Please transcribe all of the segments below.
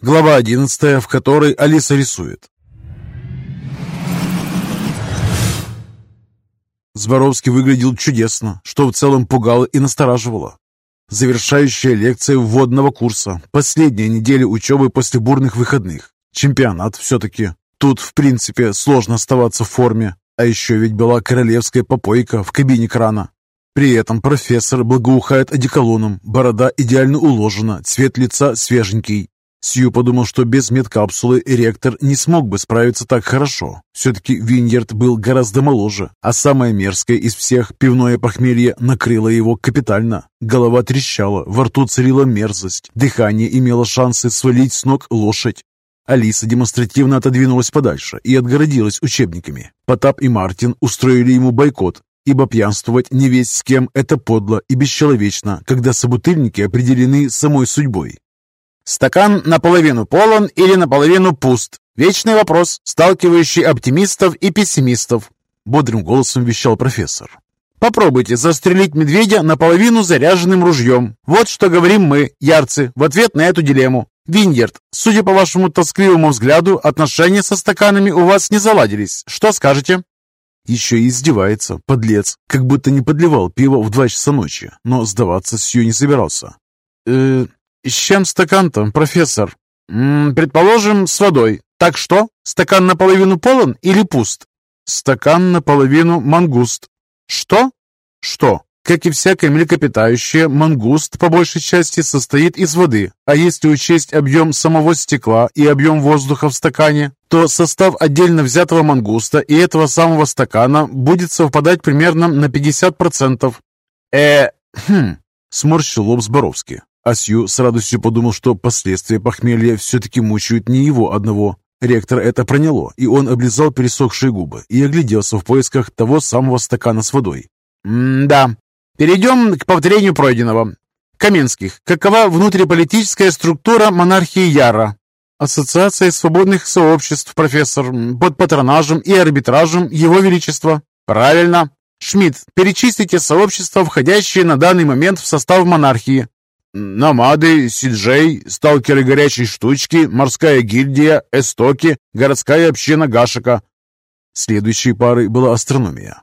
Глава 11, в которой Алиса рисует. Зборовский выглядел чудесно, что в целом пугало и настораживало. Завершающая лекция вводного курса, последняя неделя учебы после бурных выходных. Чемпионат все-таки. Тут, в принципе, сложно оставаться в форме. А еще ведь была королевская попойка в кабине крана. При этом профессор благоухает одеколоном, борода идеально уложена, цвет лица свеженький. Сью подумал, что без медкапсулы ректор не смог бы справиться так хорошо. Все-таки Виньерд был гораздо моложе, а самое мерзкое из всех, пивное похмелье, накрыло его капитально. Голова трещала, во рту царила мерзость, дыхание имело шансы свалить с ног лошадь. Алиса демонстративно отодвинулась подальше и отгородилась учебниками. Потап и Мартин устроили ему бойкот, ибо пьянствовать не весь с кем – это подло и бесчеловечно, когда собутыльники определены самой судьбой. Стакан наполовину полон или наполовину пуст? Вечный вопрос, сталкивающий оптимистов и пессимистов, бодрым голосом вещал профессор. Попробуйте застрелить медведя наполовину заряженным ружьем. Вот что говорим мы, ярцы, в ответ на эту дилемму. Виньерд, судя по вашему тоскливому взгляду, отношения со стаканами у вас не заладились. Что скажете? Еще и издевается, подлец, как будто не подливал пиво в два часа ночи, но сдаваться Сью не собирался. «Э, «С чем стакан-то, профессор?» М -м, «Предположим, с водой. Так что, стакан наполовину полон или пуст?» «Стакан наполовину мангуст». «Что?» «Что?» Как и всякое млекопитающее, мангуст по большей части состоит из воды, а если учесть объем самого стекла и объем воздуха в стакане, то состав отдельно взятого мангуста и этого самого стакана будет совпадать примерно на 50%. Э, хм, сморщил лоб Зборовский. А Сью с радостью подумал, что последствия похмелья все-таки мучают не его одного. Ректор это проняло, и он облизал пересохшие губы и огляделся в поисках того самого стакана с водой. «М-да. Перейдем к повторению пройденного. Каменских. Какова внутриполитическая структура монархии Яра?» «Ассоциация свободных сообществ, профессор, под патронажем и арбитражем Его Величества». «Правильно. Шмидт, перечислите сообщества, входящие на данный момент в состав монархии. Намады, Сиджей, сталкеры горячей штучки, морская гильдия, эстоки, городская община Гашика. Следующей парой была астрономия.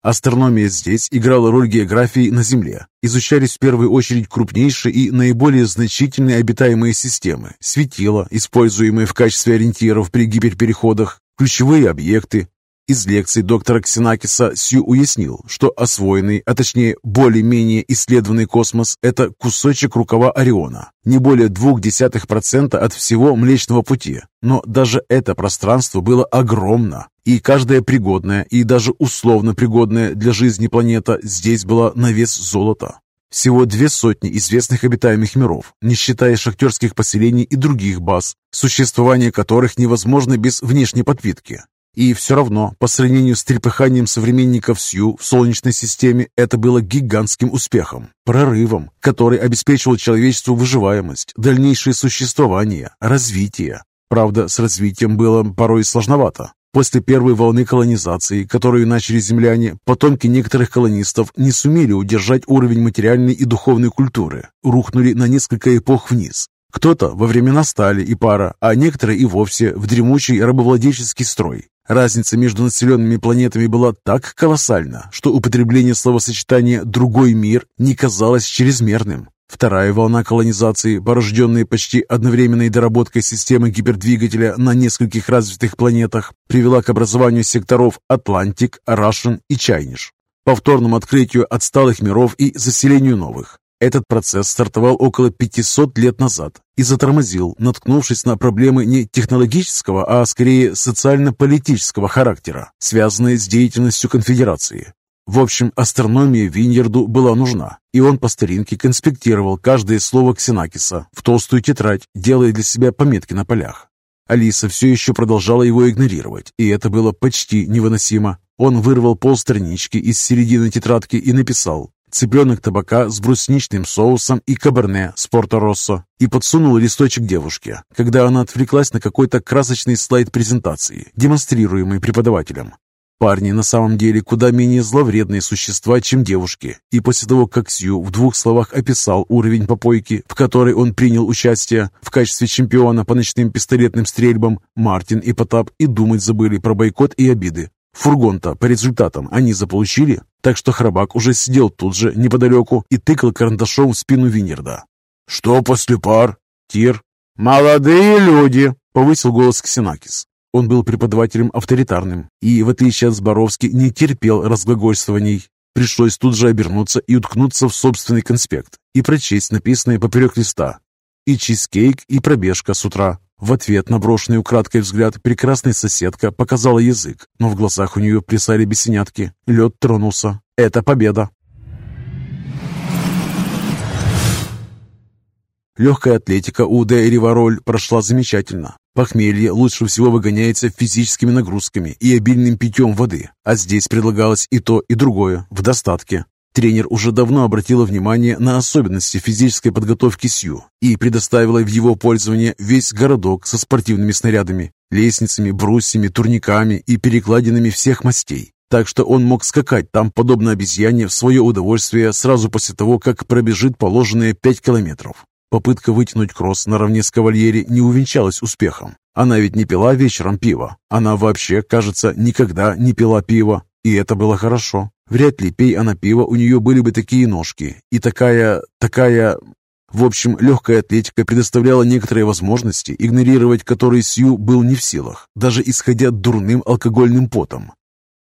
Астрономия здесь играла роль географии на Земле. Изучались в первую очередь крупнейшие и наиболее значительные обитаемые системы, светила, используемые в качестве ориентиров при гиперпереходах, ключевые объекты, из лекций доктора Ксенакиса Сью уяснил, что освоенный, а точнее более-менее исследованный космос – это кусочек рукава Ориона, не более 0,2% от всего Млечного Пути. Но даже это пространство было огромно, и каждая пригодная и даже условно пригодная для жизни планета здесь была на вес золота. Всего две сотни известных обитаемых миров, не считая шахтерских поселений и других баз, существование которых невозможно без внешней подпитки. И все равно, по сравнению с трепыханием современников Сью в Солнечной системе, это было гигантским успехом, прорывом, который обеспечивал человечеству выживаемость, дальнейшее существование, развитие. Правда, с развитием было порой сложновато. После первой волны колонизации, которую начали земляне, потомки некоторых колонистов не сумели удержать уровень материальной и духовной культуры, рухнули на несколько эпох вниз. Кто-то во времена Стали и Пара, а некоторые и вовсе в дремучий рабовладельческий строй. Разница между населенными планетами была так колоссальна, что употребление словосочетания «другой мир» не казалось чрезмерным. Вторая волна колонизации, порожденная почти одновременной доработкой системы гипердвигателя на нескольких развитых планетах, привела к образованию секторов Атлантик, Рашен и Чайниш, повторному открытию отсталых миров и заселению новых. Этот процесс стартовал около 500 лет назад и затормозил, наткнувшись на проблемы не технологического, а скорее социально-политического характера, связанные с деятельностью конфедерации. В общем, астрономия Виньерду была нужна, и он по старинке конспектировал каждое слово Ксенакиса в толстую тетрадь, делая для себя пометки на полях. Алиса все еще продолжала его игнорировать, и это было почти невыносимо. Он вырвал полстранички из середины тетрадки и написал цыпленок табака с брусничным соусом и каберне с Порто-Россо и подсунул листочек девушке, когда она отвлеклась на какой-то красочный слайд презентации, демонстрируемый преподавателем. Парни на самом деле куда менее зловредные существа, чем девушки. И после того, как Сью в двух словах описал уровень попойки, в которой он принял участие в качестве чемпиона по ночным пистолетным стрельбам, Мартин и Потап и думать забыли про бойкот и обиды. Фургон-то по результатам они заполучили, так что Храбак уже сидел тут же, неподалеку, и тыкал карандашом в спину Винерда. «Что после пар?» «Тир». «Молодые люди!» — повысил голос Ксенакис. Он был преподавателем авторитарным и, в отличие от Зборовски, не терпел разглагольствований. Пришлось тут же обернуться и уткнуться в собственный конспект и прочесть написанное поперек листа. И чизкейк, и пробежка с утра. В ответ на брошенный украдкой взгляд прекрасная соседка показала язык, но в глазах у нее плясали бесенятки. Лед тронулся. Это победа. Легкая атлетика у Де Ривароль прошла замечательно. Похмелье лучше всего выгоняется физическими нагрузками и обильным питьем воды, а здесь предлагалось и то, и другое, в достатке. Тренер уже давно обратила внимание на особенности физической подготовки Сью и предоставила в его пользование весь городок со спортивными снарядами, лестницами, брусьями, турниками и перекладинами всех мастей. Так что он мог скакать там, подобно обезьяне, в свое удовольствие сразу после того, как пробежит положенные пять километров. Попытка вытянуть кросс наравне с кавальери не увенчалась успехом. Она ведь не пила вечером пива. Она вообще, кажется, никогда не пила пива. И это было хорошо. Вряд ли, пей она пиво, у нее были бы такие ножки. И такая... такая... В общем, легкая атлетика предоставляла некоторые возможности, игнорировать которые Сью был не в силах, даже исходя дурным алкогольным потом.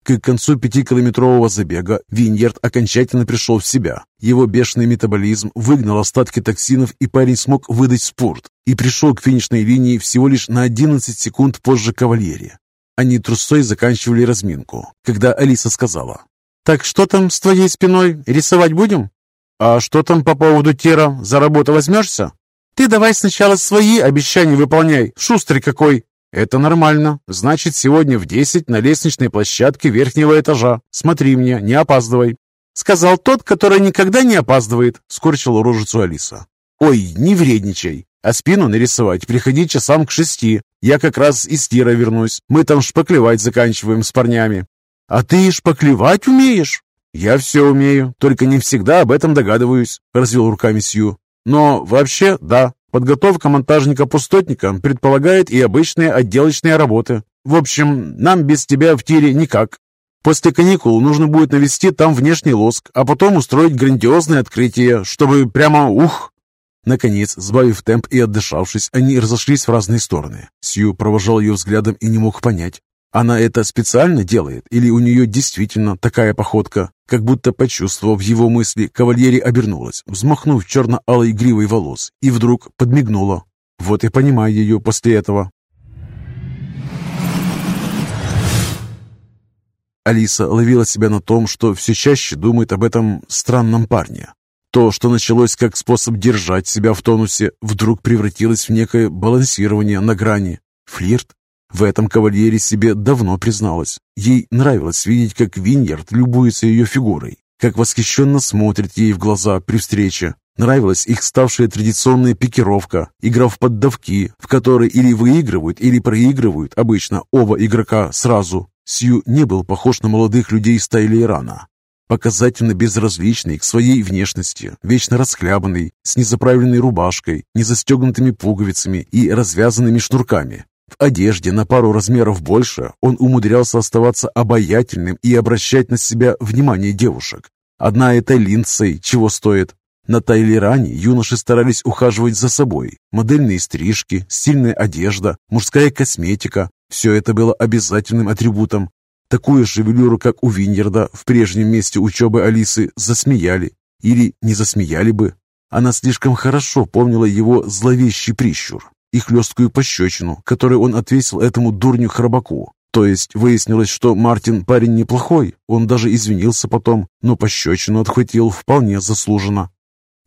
К концу пятикилометрового забега Виньерд окончательно пришел в себя. Его бешеный метаболизм выгнал остатки токсинов, и парень смог выдать спорт и пришел к финишной линии всего лишь на 11 секунд позже кавальери. Они трусой заканчивали разминку, когда Алиса сказала, «Так что там с твоей спиной? Рисовать будем?» «А что там по поводу Тера? За работу возьмешься?» «Ты давай сначала свои обещания выполняй, шустрый какой!» «Это нормально. Значит, сегодня в десять на лестничной площадке верхнего этажа. Смотри мне, не опаздывай». «Сказал тот, который никогда не опаздывает», — скорчила рожицу Алиса. «Ой, не вредничай. А спину нарисовать приходи часам к шести. Я как раз из тира вернусь. Мы там шпаклевать заканчиваем с парнями». «А ты шпаклевать умеешь?» «Я все умею, только не всегда об этом догадываюсь», — развел руками Сью. «Но вообще, да, Подготовка монтажника-пустотника предполагает и обычные отделочные работы. В общем, нам без тебя в тире никак. После каникул нужно будет навести там внешний лоск, а потом устроить грандиозное открытие, чтобы прямо ух!» Наконец, сбавив темп и отдышавшись, они разошлись в разные стороны. Сью провожал ее взглядом и не мог понять, она это специально делает или у нее действительно такая походка? Как будто почувствовав его мысли, кавальери обернулась, взмахнув черно-алой гривой волос, и вдруг подмигнула. Вот и понимаю ее после этого. Алиса ловила себя на том, что все чаще думает об этом странном парне. То, что началось как способ держать себя в тонусе, вдруг превратилось в некое балансирование на грани. Флирт? В этом кавальере себе давно призналась. Ей нравилось видеть, как Виньярд любуется ее фигурой, как восхищенно смотрит ей в глаза при встрече. Нравилась их ставшая традиционная пикировка, игра в поддавки, в которой или выигрывают, или проигрывают обычно оба игрока сразу. Сью не был похож на молодых людей из Тайлейрана. Показательно безразличный к своей внешности, вечно расхлябанный, с незаправленной рубашкой, незастегнутыми пуговицами и развязанными шнурками. В одежде на пару размеров больше он умудрялся оставаться обаятельным и обращать на себя внимание девушек. Одна эта линдсей чего стоит. На Тайлеране юноши старались ухаживать за собой. Модельные стрижки, стильная одежда, мужская косметика – все это было обязательным атрибутом. Такую шевелюру, как у Виньерда, в прежнем месте учебы Алисы засмеяли. Или не засмеяли бы. Она слишком хорошо помнила его зловещий прищур и хлесткую пощечину, которую он отвесил этому дурню Храбаку. То есть выяснилось, что Мартин парень неплохой, он даже извинился потом, но пощечину отхватил вполне заслуженно.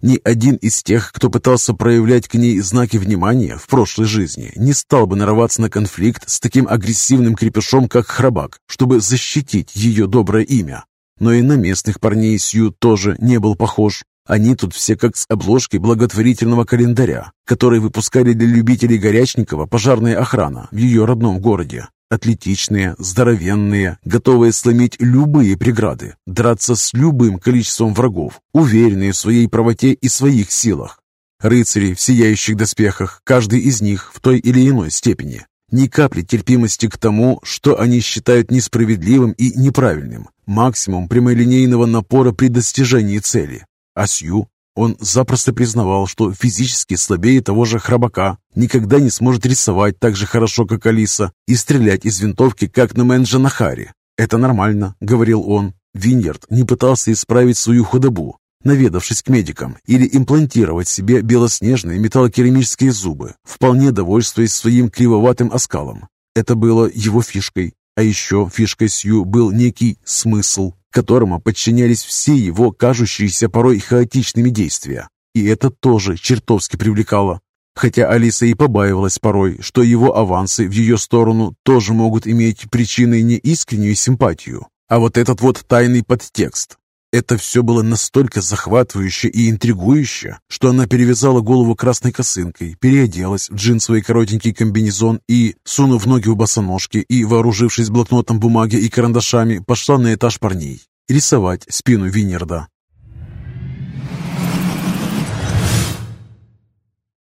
Ни один из тех, кто пытался проявлять к ней знаки внимания в прошлой жизни, не стал бы нарываться на конфликт с таким агрессивным крепышом, как Храбак, чтобы защитить ее доброе имя. Но и на местных парней Сью тоже не был похож. Они тут все как с обложки благотворительного календаря, который выпускали для любителей Горячникова пожарная охрана в ее родном городе. Атлетичные, здоровенные, готовые сломить любые преграды, драться с любым количеством врагов, уверенные в своей правоте и своих силах. Рыцари в сияющих доспехах, каждый из них в той или иной степени. Ни капли терпимости к тому, что они считают несправедливым и неправильным. Максимум прямолинейного напора при достижении цели. А Сью он запросто признавал, что физически слабее того же храбака, никогда не сможет рисовать так же хорошо, как Алиса, и стрелять из винтовки, как на Мэнджа Нахари. «Это нормально», — говорил он. Виньярд не пытался исправить свою худобу, наведавшись к медикам, или имплантировать себе белоснежные металлокерамические зубы, вполне довольствуясь своим кривоватым оскалом. Это было его фишкой. А еще фишкой Сью был некий смысл, которому подчинялись все его кажущиеся порой хаотичными действия. И это тоже чертовски привлекало. Хотя Алиса и побаивалась порой, что его авансы в ее сторону тоже могут иметь причиной не искреннюю симпатию, а вот этот вот тайный подтекст. Это все было настолько захватывающе и интригующе, что она перевязала голову красной косынкой, переоделась в джинсовый коротенький комбинезон и, сунув ноги в босоножки и вооружившись блокнотом бумаги и карандашами, пошла на этаж парней рисовать спину Винерда.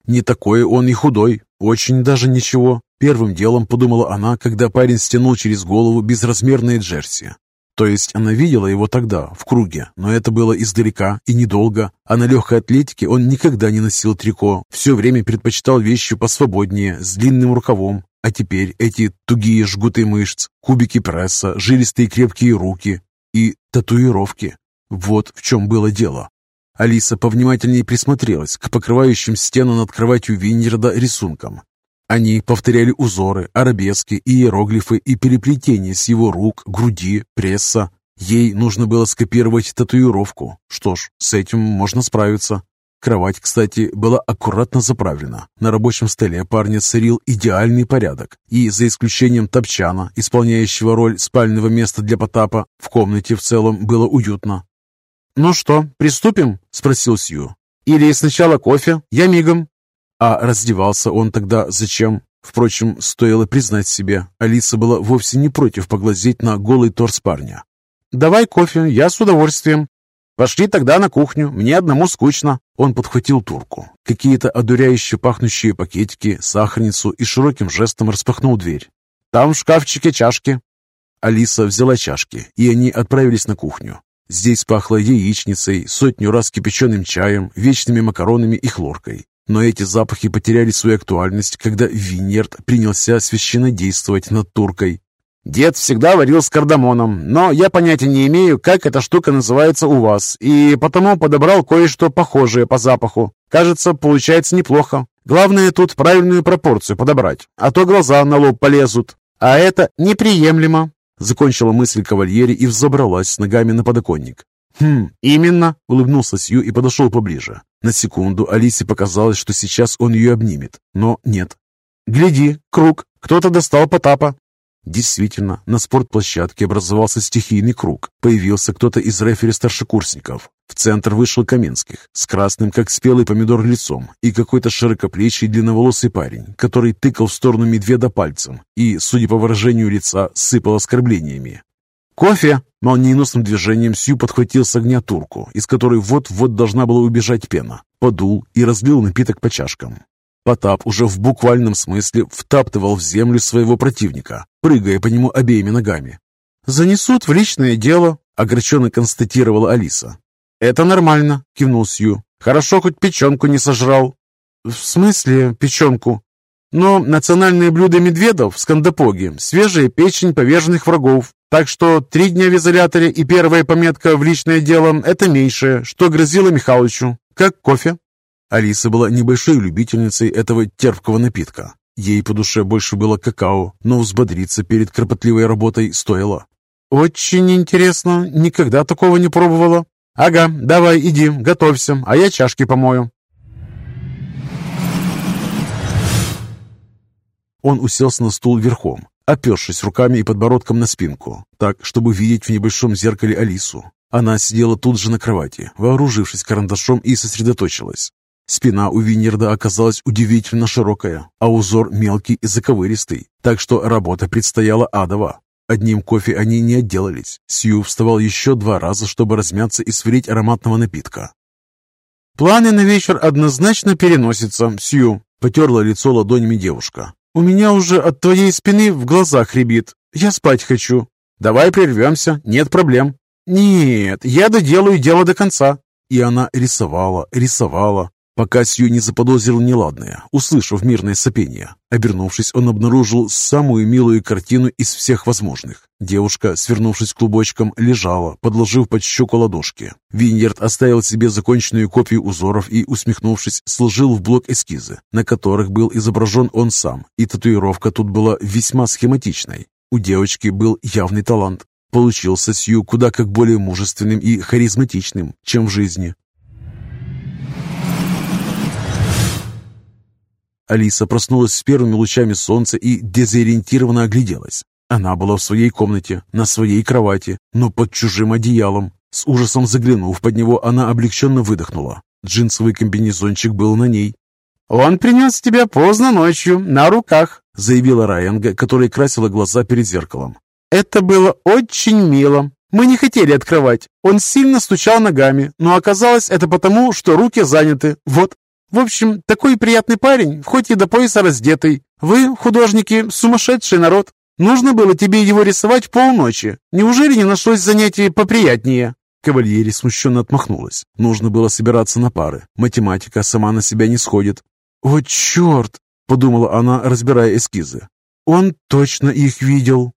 Не такой он и худой, очень даже ничего. Первым делом подумала она, когда парень стянул через голову безразмерные джерси. То есть она видела его тогда, в круге, но это было издалека и недолго, а на легкой атлетике он никогда не носил трико, все время предпочитал вещи посвободнее, с длинным рукавом. А теперь эти тугие жгуты мышц, кубики пресса, жилистые крепкие руки и татуировки. Вот в чем было дело. Алиса повнимательнее присмотрелась к покрывающим стену над кроватью Виннерда рисункам. Они повторяли узоры, арабески, иероглифы и переплетения с его рук, груди, пресса. Ей нужно было скопировать татуировку. Что ж, с этим можно справиться. Кровать, кстати, была аккуратно заправлена. На рабочем столе парня царил идеальный порядок, и за исключением топчана, исполняющего роль спального места для Потапа, в комнате в целом было уютно. «Ну что, приступим?» – спросил Сью. «Или сначала кофе? Я мигом». А раздевался он тогда зачем? Впрочем, стоило признать себе, Алиса была вовсе не против поглазеть на голый торс парня. «Давай кофе, я с удовольствием». «Пошли тогда на кухню, мне одному скучно». Он подхватил турку, какие-то одуряющие пахнущие пакетики, сахарницу и широким жестом распахнул дверь. «Там в шкафчике чашки». Алиса взяла чашки, и они отправились на кухню. Здесь пахло яичницей, сотню раз кипяченым чаем, вечными макаронами и хлоркой. Но эти запахи потеряли свою актуальность, когда Виньерд принялся священно действовать над туркой. «Дед всегда варил с кардамоном, но я понятия не имею, как эта штука называется у вас, и потому подобрал кое-что похожее по запаху. Кажется, получается неплохо. Главное тут правильную пропорцию подобрать, а то глаза на лоб полезут. А это неприемлемо», — закончила мысль кавальери и взобралась с ногами на подоконник. «Хм, именно», — улыбнулся Сью и подошел поближе. На секунду Алисе показалось, что сейчас он ее обнимет, но нет. «Гляди, круг, кто-то достал Потапа». Действительно, на спортплощадке образовался стихийный круг. Появился кто-то из рефери старшекурсников. В центр вышел Каменских, с красным, как спелый помидор, лицом, и какой-то широкоплечий длинноволосый парень, который тыкал в сторону медведа пальцем и, судя по выражению лица, сыпал оскорблениями. «Кофе!» Молниеносным движением Сью подхватил с огня турку, из которой вот-вот должна была убежать пена, подул и разлил напиток по чашкам. Потап уже в буквальном смысле втаптывал в землю своего противника, прыгая по нему обеими ногами. «Занесут в личное дело», — огорченно констатировала Алиса. «Это нормально», — кивнул Сью. «Хорошо, хоть печенку не сожрал». «В смысле печенку?» «Но национальное блюдо медведов в Скандапоге — свежая печень поверженных врагов. Так что три дня в изоляторе и первая пометка в личное дело – это меньшее, что грозило Михалычу. Как кофе?» Алиса была небольшой любительницей этого терпкого напитка. Ей по душе больше было какао, но взбодриться перед кропотливой работой стоило. «Очень интересно, никогда такого не пробовала». «Ага, давай, иди, готовься, а я чашки помою». Он уселся на стул верхом, опершись руками и подбородком на спинку, так, чтобы видеть в небольшом зеркале Алису. Она сидела тут же на кровати, вооружившись карандашом и сосредоточилась. Спина у Винерда оказалась удивительно широкая, а узор мелкий и заковыристый, так что работа предстояла адова. Одним кофе они не отделались. Сью вставал еще два раза, чтобы размяться и сварить ароматного напитка. «Планы на вечер однозначно переносятся, Сью», — потерла лицо ладонями девушка. «У меня уже от твоей спины в глазах рябит. Я спать хочу». «Давай прервемся, нет проблем». «Нет, я доделаю дело до конца». И она рисовала, рисовала, пока Сью не заподозрил неладное, услышав мирное сопение. Обернувшись, он обнаружил самую милую картину из всех возможных. Девушка, свернувшись клубочком, лежала, подложив под щеку ладошки. Виньерд оставил себе законченную копию узоров и, усмехнувшись, сложил в блок эскизы, на которых был изображен он сам, и татуировка тут была весьма схематичной. У девочки был явный талант. Получился Сью куда как более мужественным и харизматичным, чем в жизни. Алиса проснулась с первыми лучами солнца и дезориентированно огляделась. Она была в своей комнате, на своей кровати, но под чужим одеялом. С ужасом заглянув под него, она облегченно выдохнула. Джинсовый комбинезончик был на ней. «Он принес тебя поздно ночью, на руках», — заявила Райанга, которая красила глаза перед зеркалом. «Это было очень мило. Мы не хотели открывать. Он сильно стучал ногами, но оказалось это потому, что руки заняты. Вот, в общем, такой приятный парень, хоть и до пояса раздетый. Вы, художники, сумасшедший народ. Нужно было тебе его рисовать полночи. Неужели не нашлось занятий поприятнее?» Кавальери смущенно отмахнулась. Нужно было собираться на пары. Математика сама на себя не сходит. «О, черт!» — подумала она, разбирая эскизы. «Он точно их видел!»